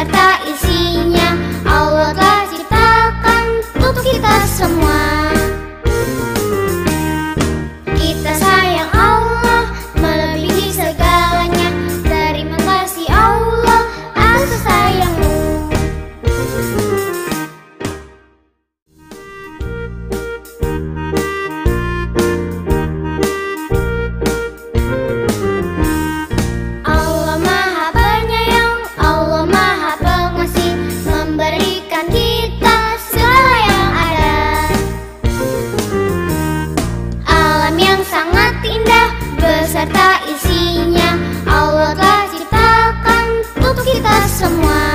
beserta isinya. Allah telah ciptakan. Untuk kita semua. yang sangat indah beserta isinya. Allah telah ciptakan untuk kita semua.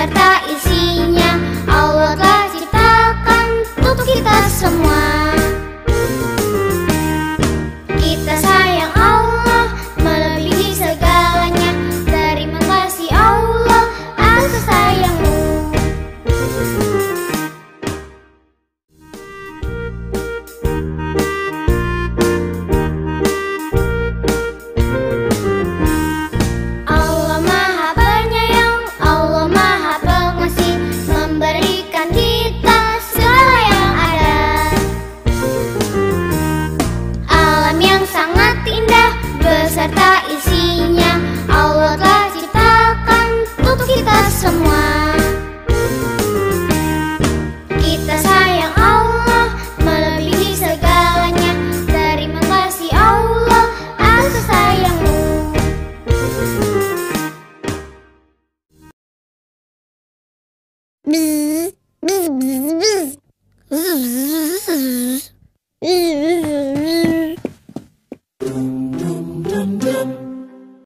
serta 咪咪咪咪日日日日日